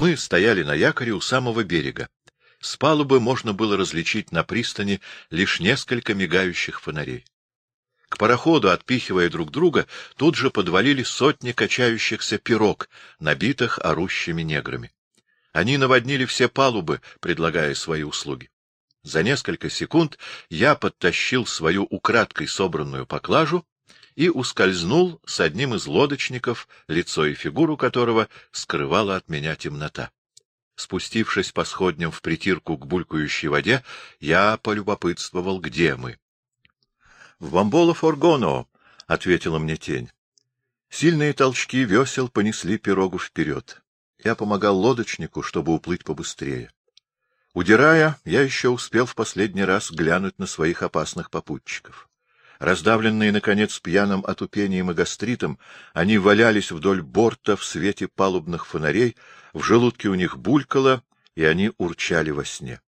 Мы стояли на якоре у самого берега. С палубы можно было различить на пристани лишь несколько мигающих фонарей. К пароходу, отпихивая друг друга, тут же подвалили сотни качающихся пирог, набитых орущими неграми. Они наводнили все палубы, предлагая свои услуги. За несколько секунд я подтащил свою украдкой собранную поклажу и ускользнул с одним из лодочников, лицо и фигуру которого скрывала от меня темнота. Спустившись по сходням в притирку к булькающей воде, я полюбопытствовал, где мы. — В бомболо Форгоно, — ответила мне тень. Сильные толчки весел понесли пирогу вперед. Я помогал лодочнику, чтобы уплыть побыстрее. Удирая, я еще успел в последний раз глянуть на своих опасных попутчиков. Раздавленные, наконец, пьяным отупением и гастритом, они валялись вдоль борта в свете палубных фонарей, в желудке у них булькало, и они урчали во сне.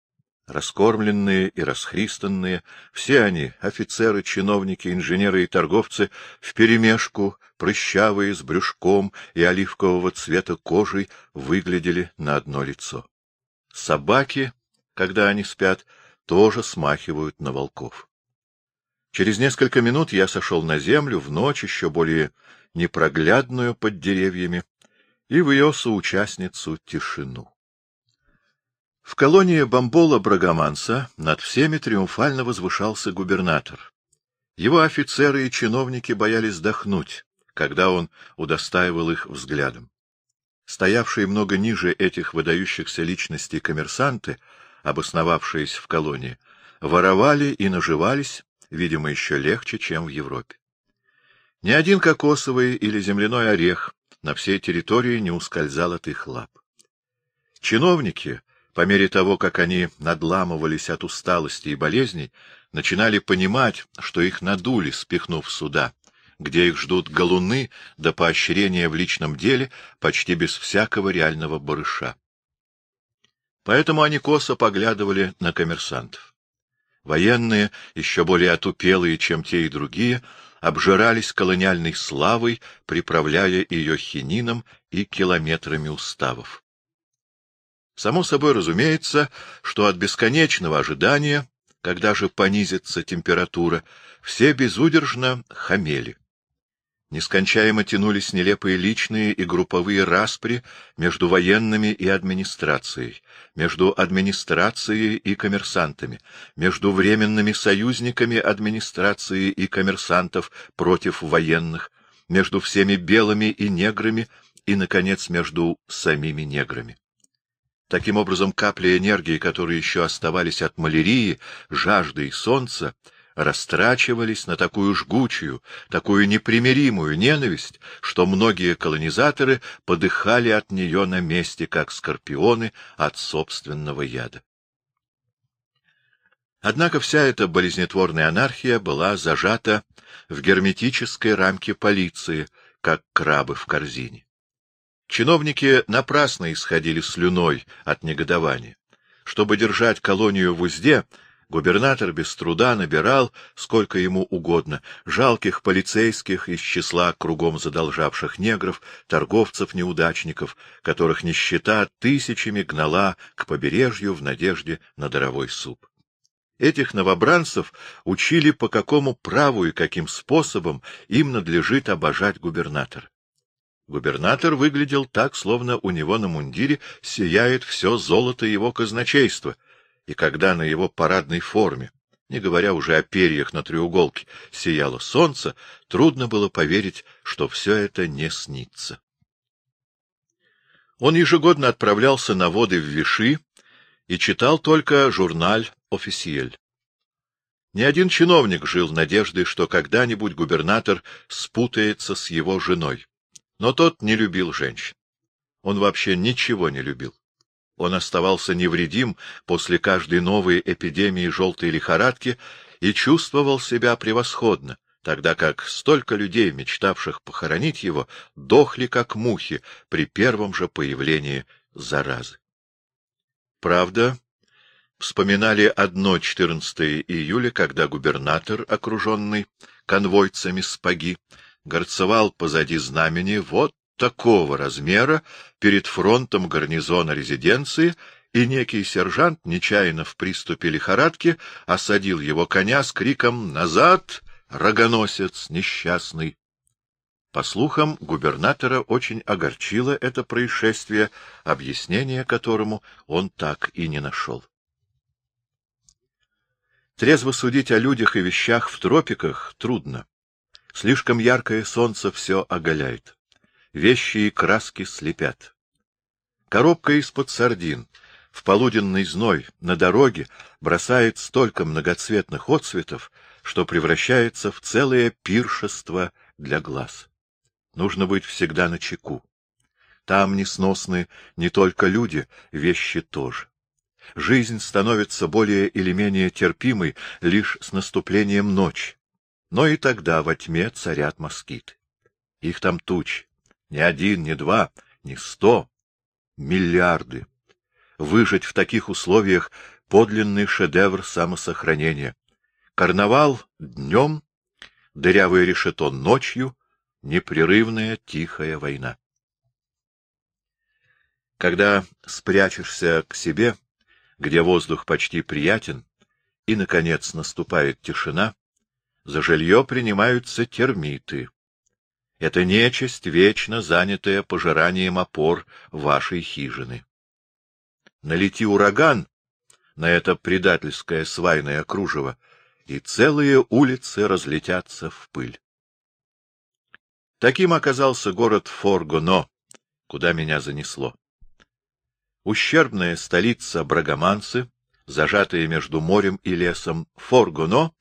Раскормленные и расхристанные, все они, офицеры, чиновники, инженеры и торговцы, вперемешку, прыщавые, с брюшком и оливкового цвета кожей, выглядели на одно лицо. Собаки, когда они спят, тоже смахивают на волков. Через несколько минут я сошел на землю в ночь, еще более непроглядную под деревьями, и в ее соучастницу тишину. В колонии Бомбола Брагоманса над всеми триумфально возвышался губернатор. Его офицеры и чиновники боялись вздохнуть, когда он удостаивал их взглядом. Стоявшие много ниже этих выдающихся личностей коммерсанты, обосновавшиеся в колонии, воровали и наживались, видимо, еще легче, чем в Европе. Ни один кокосовый или земляной орех на всей территории не ускользал от их лап. Чиновники, по мере того, как они надламывались от усталости и болезней, начинали понимать, что их надули, спихнув сюда, где их ждут галуны до поощрения в личном деле почти без всякого реального барыша. Поэтому они косо поглядывали на коммерсантов. Военные, еще более отупелые, чем те и другие, обжирались колониальной славой, приправляя ее хинином и километрами уставов. Само собой разумеется, что от бесконечного ожидания, когда же понизится температура, все безудержно хамели. Нескончаемо тянулись нелепые личные и групповые распри между военными и администрацией, между администрацией и коммерсантами, между временными союзниками администрации и коммерсантов против военных, между всеми белыми и неграми и, наконец, между самими неграми. Таким образом, капли энергии, которые еще оставались от малярии, жажды и солнца, растрачивались на такую жгучую, такую непримиримую ненависть, что многие колонизаторы подыхали от нее на месте, как скорпионы от собственного яда. Однако вся эта болезнетворная анархия была зажата в герметической рамке полиции, как крабы в корзине. Чиновники напрасно исходили слюной от негодования. Чтобы держать колонию в узде, Губернатор без труда набирал, сколько ему угодно, жалких полицейских из числа кругом задолжавших негров, торговцев-неудачников, которых нищета тысячами гнала к побережью в надежде на даровой суп. Этих новобранцев учили, по какому праву и каким способом им надлежит обожать губернатор. Губернатор выглядел так, словно у него на мундире сияет все золото его казначейства — и когда на его парадной форме, не говоря уже о перьях на треуголке, сияло солнце, трудно было поверить, что все это не снится. Он ежегодно отправлялся на воды в Виши и читал только журналь «Официель». Ни один чиновник жил надеждой, что когда-нибудь губернатор спутается с его женой. Но тот не любил женщин. Он вообще ничего не любил. Он оставался невредим после каждой новой эпидемии желтой лихорадки и чувствовал себя превосходно, тогда как столько людей, мечтавших похоронить его, дохли как мухи при первом же появлении заразы. Правда, вспоминали одно 14 июля, когда губернатор, окруженный конвойцами спаги, горцевал позади знамени «Вот такого размера перед фронтом гарнизона резиденции, и некий сержант, нечаянно в приступе лихорадки, осадил его коня с криком «Назад, рогоносец несчастный!». По слухам, губернатора очень огорчило это происшествие, объяснение которому он так и не нашел. Трезво судить о людях и вещах в тропиках трудно. Слишком яркое солнце все оголяет. Вещи и краски слепят. Коробка из-под сардин в полуденный зной на дороге бросает столько многоцветных отцветов, что превращается в целое пиршество для глаз. Нужно быть всегда на чеку. Там несносны не только люди, вещи тоже. Жизнь становится более или менее терпимой лишь с наступлением ночи. Но и тогда во тьме царят москиты. Их там туч. Не один, не два, не сто. Миллиарды. Выжить в таких условиях — подлинный шедевр самосохранения. Карнавал днем, дырявое решето ночью, непрерывная тихая война. Когда спрячешься к себе, где воздух почти приятен, и, наконец, наступает тишина, за жилье принимаются термиты. Это нечисть, вечно занятая пожиранием опор вашей хижины. Налети ураган на это предательское свайное кружево, и целые улицы разлетятся в пыль. Таким оказался город Форгоно, куда меня занесло. Ущербная столица Брагоманцы, зажатая между морем и лесом Форгоно,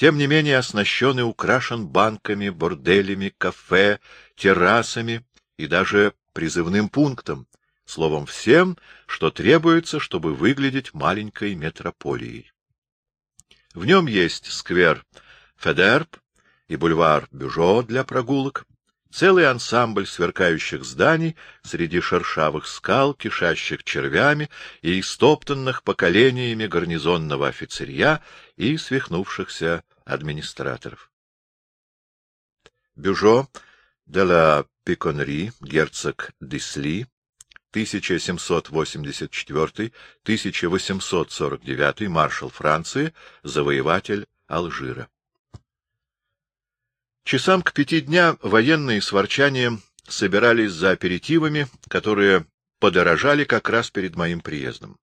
тем не менее оснащен и украшен банками, борделями, кафе, террасами и даже призывным пунктом, словом, всем, что требуется, чтобы выглядеть маленькой метрополией. В нем есть сквер Федерб и бульвар Бюжо для прогулок, целый ансамбль сверкающих зданий среди шершавых скал, кишащих червями и истоптанных поколениями гарнизонного офицерья и свихнувшихся администраторов. Бюжо де ла Пиконри, герцог Дисли, 1784-1849, маршал Франции, завоеватель Алжира. Часам к пяти дня военные с ворчанием собирались за аперитивами, которые подорожали как раз перед моим приездом.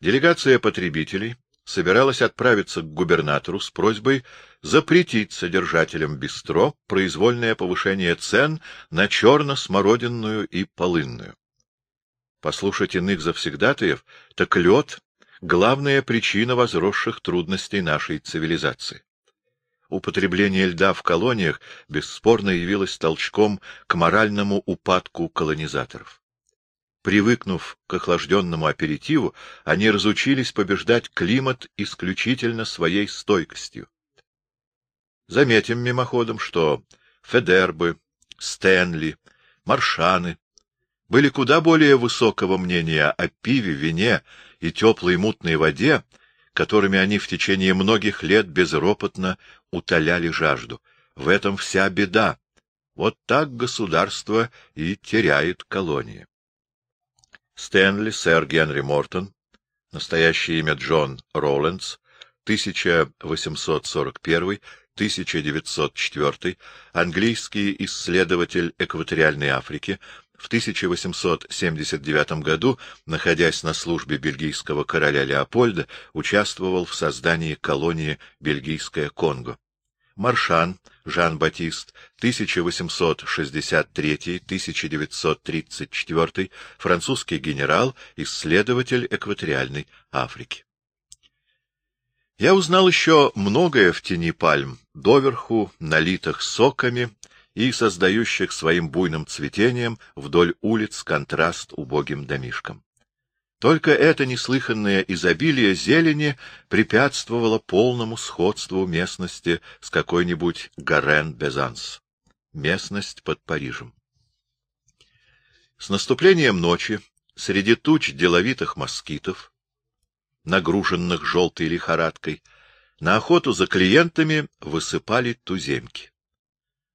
Делегация потребителей собиралась отправиться к губернатору с просьбой запретить содержателям бистро произвольное повышение цен на черно-смородинную и полынную. Послушать иных завсегдатаев, так лед — главная причина возросших трудностей нашей цивилизации. Употребление льда в колониях бесспорно явилось толчком к моральному упадку колонизаторов. Привыкнув к охлажденному аперитиву, они разучились побеждать климат исключительно своей стойкостью. Заметим мимоходом, что Федербы, Стэнли, Маршаны были куда более высокого мнения о пиве, вине и теплой мутной воде, которыми они в течение многих лет безропотно утоляли жажду. В этом вся беда. Вот так государство и теряет колонии. Стэнли, сэр Генри Мортон, настоящее имя Джон Роллендс, 1841-1904, английский исследователь экваториальной Африки, в 1879 году, находясь на службе бельгийского короля Леопольда, участвовал в создании колонии Бельгийская Конго. Маршан Жан-Батист, 1863-1934, французский генерал, исследователь экваториальной Африки. Я узнал еще многое в тени пальм, доверху налитых соками и создающих своим буйным цветением вдоль улиц контраст убогим домишкам. Только это неслыханное изобилие зелени препятствовало полному сходству местности с какой-нибудь Гарен-Безанс, местность под Парижем. С наступлением ночи среди туч деловитых москитов, нагруженных желтой лихорадкой, на охоту за клиентами высыпали туземки.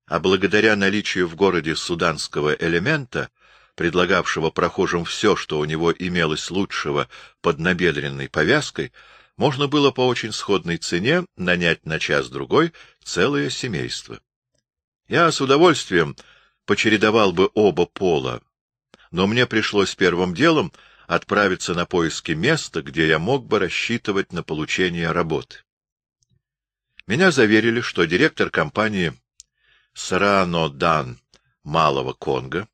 а благодаря наличию в городе суданского элемента, предлагавшего прохожим все, что у него имелось лучшего под набедренной повязкой, можно было по очень сходной цене нанять на час-другой целое семейство. Я с удовольствием почередовал бы оба пола, но мне пришлось первым делом отправиться на поиски места, где я мог бы рассчитывать на получение работы. Меня заверили, что директор компании Сарано Дан Малого Конго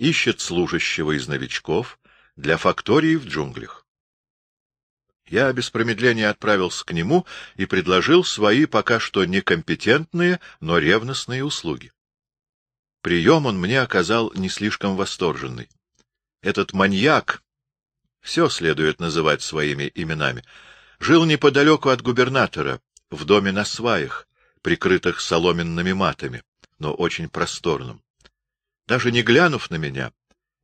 ищет служащего из новичков для фактории в джунглях. Я без промедления отправился к нему и предложил свои пока что некомпетентные, но ревностные услуги. Прием он мне оказал не слишком восторженный. Этот маньяк, все следует называть своими именами, жил неподалеку от губернатора, в доме на сваях, прикрытых соломенными матами, но очень просторным. Даже не глянув на меня,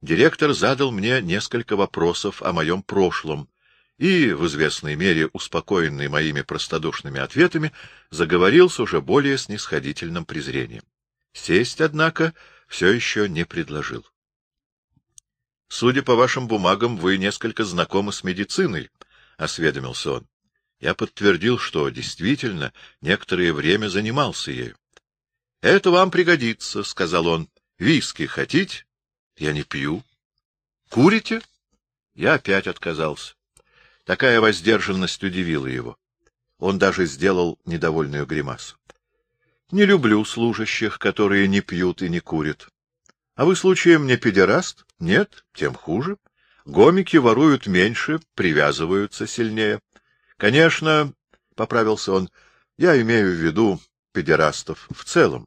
директор задал мне несколько вопросов о моем прошлом и, в известной мере успокоенный моими простодушными ответами, заговорил с уже более снисходительным презрением. Сесть, однако, все еще не предложил. — Судя по вашим бумагам, вы несколько знакомы с медициной, — осведомился он. Я подтвердил, что действительно некоторое время занимался ею. — Это вам пригодится, — сказал он. — Виски хотите? — Я не пью. — Курите? Я опять отказался. Такая воздержанность удивила его. Он даже сделал недовольную гримасу. — Не люблю служащих, которые не пьют и не курят. А вы случаем не педераст? Нет, тем хуже. Гомики воруют меньше, привязываются сильнее. Конечно, — поправился он, — я имею в виду педерастов в целом.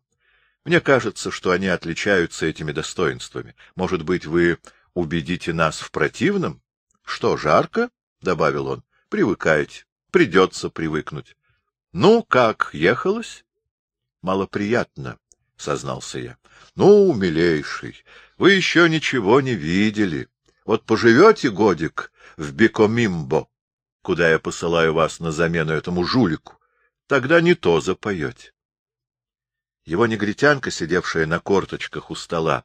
Мне кажется, что они отличаются этими достоинствами. Может быть, вы убедите нас в противном? Что, жарко? — добавил он. — Привыкайте. Придется привыкнуть. — Ну, как, ехалось? — Малоприятно, — сознался я. — Ну, милейший, вы еще ничего не видели. Вот поживете годик в Бекомимбо, куда я посылаю вас на замену этому жулику, тогда не то запоете. Его негритянка, сидевшая на корточках у стола,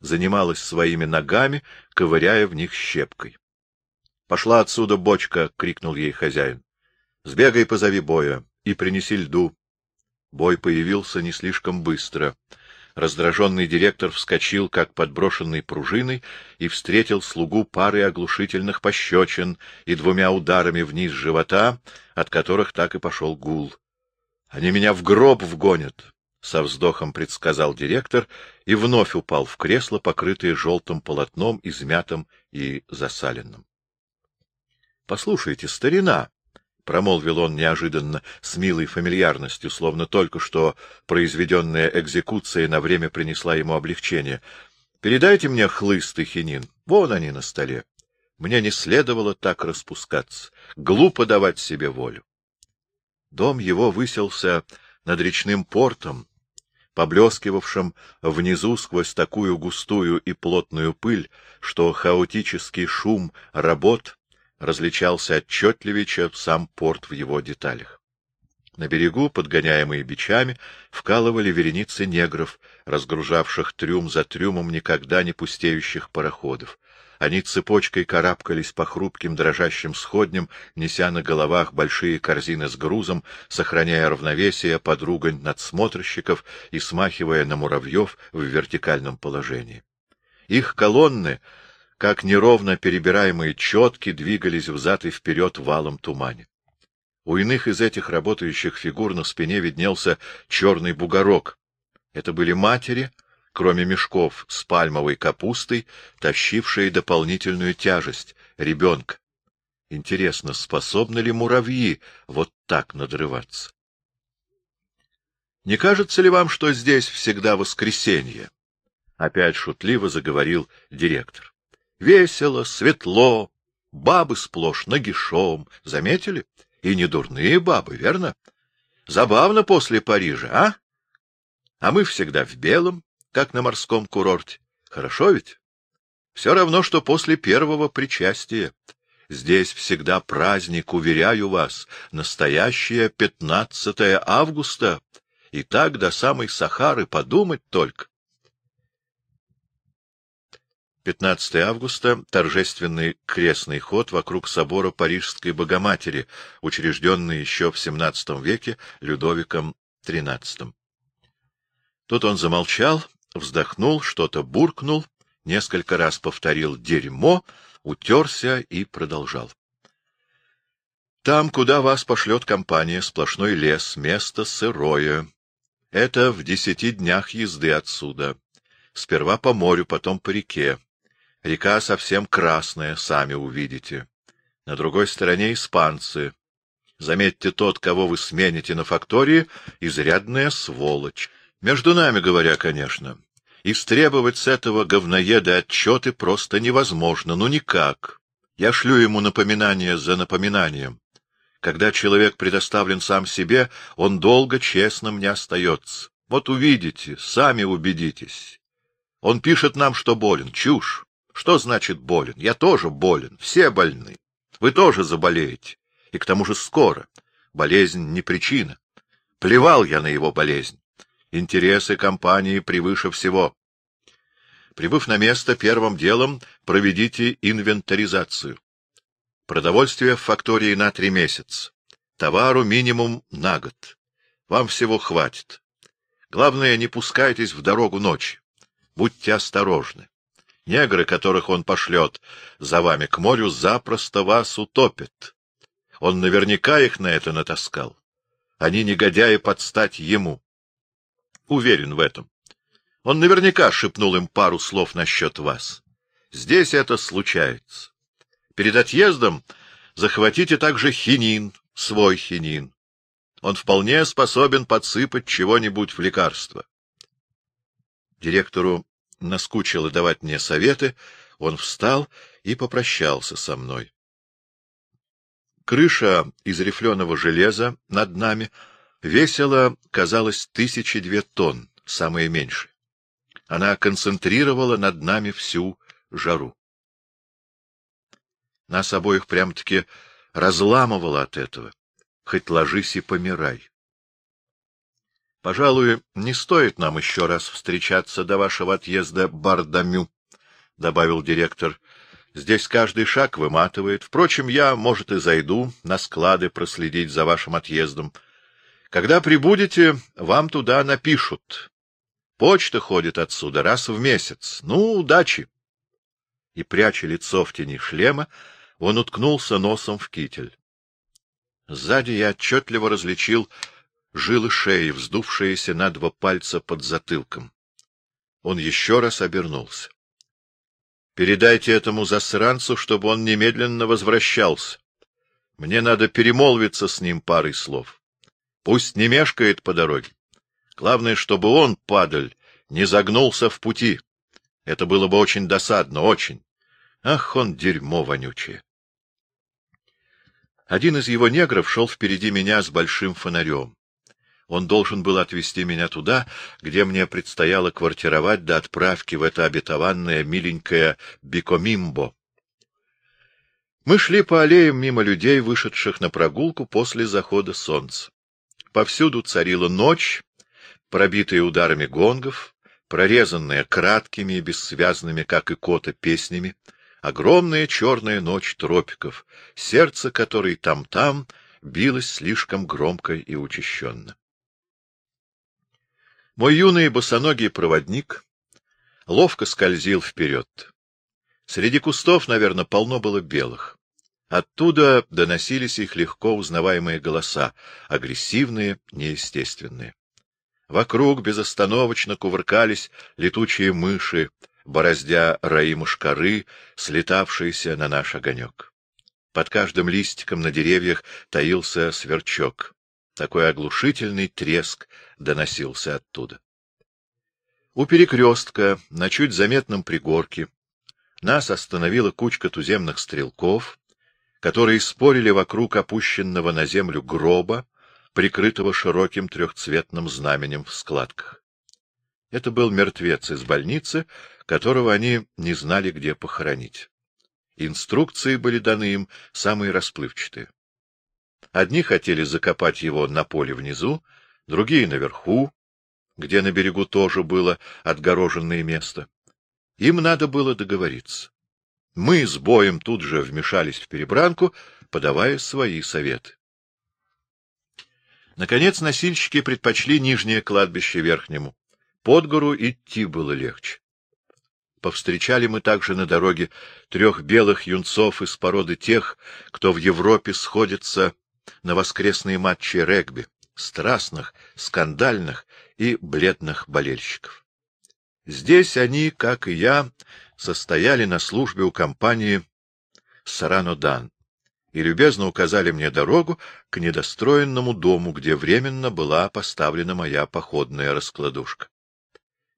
занималась своими ногами, ковыряя в них щепкой. — Пошла отсюда бочка! — крикнул ей хозяин. — Сбегай, позови боя и принеси льду. Бой появился не слишком быстро. Раздраженный директор вскочил, как подброшенный пружиной, и встретил слугу парой оглушительных пощечин и двумя ударами вниз живота, от которых так и пошел гул. — Они меня в гроб вгонят! — со вздохом предсказал директор и вновь упал в кресло, покрытое желтым полотном, измятым и засаленным. — Послушайте, старина! — промолвил он неожиданно, с милой фамильярностью, словно только что произведенная экзекуция на время принесла ему облегчение. — Передайте мне хлыст и хинин. Вон они на столе. Мне не следовало так распускаться. Глупо давать себе волю. Дом его выселся над речным портом, поблескивавшим внизу сквозь такую густую и плотную пыль, что хаотический шум работ различался отчетливее, чем сам порт в его деталях. На берегу, подгоняемые бичами, вкалывали вереницы негров, разгружавших трюм за трюмом никогда не пустеющих пароходов. Они цепочкой карабкались по хрупким дрожащим сходням, неся на головах большие корзины с грузом, сохраняя равновесие под ругань надсмотрщиков и смахивая на муравьев в вертикальном положении. Их колонны как неровно перебираемые четки двигались взад и вперед валом тумане. У иных из этих работающих фигур на спине виднелся черный бугорок. Это были матери, кроме мешков с пальмовой капустой, тащившие дополнительную тяжесть — ребенка. Интересно, способны ли муравьи вот так надрываться? Не кажется ли вам, что здесь всегда воскресенье? Опять шутливо заговорил директор. Весело, светло, бабы сплошь нагишом. Заметили? И не дурные бабы, верно? Забавно после Парижа, а? А мы всегда в белом, как на морском курорте. Хорошо ведь? Все равно, что после первого причастия. Здесь всегда праздник, уверяю вас, настоящее 15 августа, И так до самой Сахары подумать только. 15 августа — торжественный крестный ход вокруг собора Парижской Богоматери, учрежденный еще в XVII веке Людовиком XIII. Тут он замолчал, вздохнул, что-то буркнул, несколько раз повторил «дерьмо», утерся и продолжал. Там, куда вас пошлет компания, сплошной лес, место сырое. Это в десяти днях езды отсюда. Сперва по морю, потом по реке. Река совсем красная, сами увидите. На другой стороне испанцы. Заметьте, тот, кого вы смените на фактории, изрядная сволочь. Между нами говоря, конечно. Истребовать с этого говноеда отчеты просто невозможно, ну никак. Я шлю ему напоминание за напоминанием. Когда человек предоставлен сам себе, он долго честным не остается. Вот увидите, сами убедитесь. Он пишет нам, что болен. Чушь. Что значит болен? Я тоже болен. Все больны. Вы тоже заболеете. И к тому же скоро. Болезнь не причина. Плевал я на его болезнь. Интересы компании превыше всего. Прибыв на место, первым делом проведите инвентаризацию. Продовольствие в фактории на три месяца. Товару минимум на год. Вам всего хватит. Главное, не пускайтесь в дорогу ночи. Будьте осторожны. Негры, которых он пошлет за вами к морю, запросто вас утопят. Он наверняка их на это натаскал. Они негодяи подстать ему. Уверен в этом. Он наверняка шепнул им пару слов насчет вас. Здесь это случается. Перед отъездом захватите также хинин, свой хинин. Он вполне способен подсыпать чего-нибудь в лекарство. Директору наскучило давать мне советы, он встал и попрощался со мной. Крыша из рифленого железа над нами весила, казалось, тысячи две тонн, самое меньшее. Она концентрировала над нами всю жару. Нас обоих прям-таки разламывало от этого. Хоть ложись и помирай. Пожалуй, не стоит нам еще раз встречаться до вашего отъезда Бардамю, — добавил директор. — Здесь каждый шаг выматывает. Впрочем, я, может, и зайду на склады проследить за вашим отъездом. Когда прибудете, вам туда напишут. Почта ходит отсюда раз в месяц. Ну, удачи! И, пряча лицо в тени шлема, он уткнулся носом в китель. Сзади я отчетливо различил жилы шеи, вздувшиеся на два пальца под затылком. Он еще раз обернулся. — Передайте этому засранцу, чтобы он немедленно возвращался. Мне надо перемолвиться с ним парой слов. Пусть не мешкает по дороге. Главное, чтобы он, падаль, не загнулся в пути. Это было бы очень досадно, очень. Ах, он дерьмо вонючее. Один из его негров шел впереди меня с большим фонарем. Он должен был отвезти меня туда, где мне предстояло квартировать до отправки в это обетованное миленькое Бикомимбо. Мы шли по аллеям мимо людей, вышедших на прогулку после захода солнца. Повсюду царила ночь, пробитая ударами гонгов, прорезанная краткими и бессвязными, как и кота, песнями, огромная черная ночь тропиков, сердце которой там-там билось слишком громко и учащенно. Мой юный босоногий проводник ловко скользил вперед. Среди кустов, наверное, полно было белых. Оттуда доносились их легко узнаваемые голоса, агрессивные, неестественные. Вокруг безостановочно кувыркались летучие мыши, бороздя раи мушкары, слетавшиеся на наш огонек. Под каждым листиком на деревьях таился сверчок. Такой оглушительный треск доносился оттуда. У перекрестка, на чуть заметном пригорке, нас остановила кучка туземных стрелков, которые спорили вокруг опущенного на землю гроба, прикрытого широким трехцветным знаменем в складках. Это был мертвец из больницы, которого они не знали, где похоронить. Инструкции были даны им самые расплывчатые. Одни хотели закопать его на поле внизу, другие наверху, где на берегу тоже было отгороженное место. Им надо было договориться. Мы с боем тут же вмешались в перебранку, подавая свои советы. Наконец носильщики предпочли нижнее кладбище верхнему. Под гору идти было легче. Повстречали мы также на дороге трех белых юнцов из породы тех, кто в Европе сходится на воскресные матчи регби, страстных, скандальных и бледных болельщиков. Здесь они, как и я, состояли на службе у компании Сарано-Дан и любезно указали мне дорогу к недостроенному дому, где временно была поставлена моя походная раскладушка.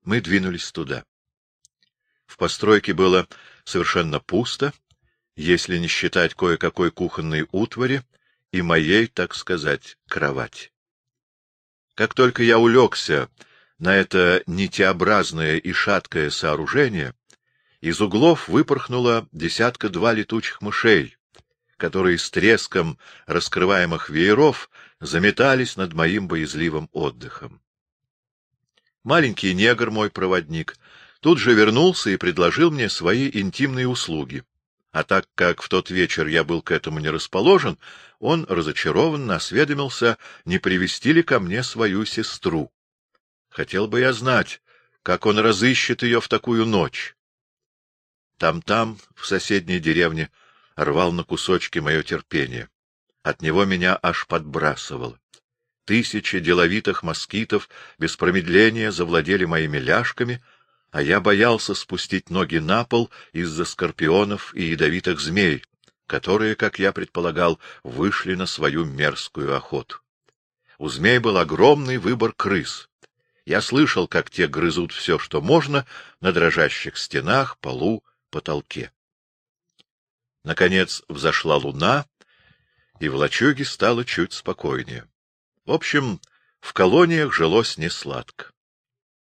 Мы двинулись туда. В постройке было совершенно пусто, если не считать кое-какой кухонной утвари и моей, так сказать, кровати. Как только я улегся на это нитеобразное и шаткое сооружение, из углов выпорхнуло десятка-два летучих мышей, которые с треском раскрываемых вееров заметались над моим боязливым отдыхом. Маленький негр, мой проводник, тут же вернулся и предложил мне свои интимные услуги. А так как в тот вечер я был к этому не расположен, он разочарованно осведомился, не привести ли ко мне свою сестру. Хотел бы я знать, как он разыщет ее в такую ночь. Там-там, в соседней деревне, рвал на кусочки мое терпение. От него меня аж подбрасывало. Тысячи деловитых москитов без промедления завладели моими ляжками, а я боялся спустить ноги на пол из-за скорпионов и ядовитых змей, которые, как я предполагал, вышли на свою мерзкую охоту. У змей был огромный выбор крыс. Я слышал, как те грызут все, что можно, на дрожащих стенах, полу, потолке. Наконец взошла луна, и в лачуге стало чуть спокойнее. В общем, в колониях жилось несладко.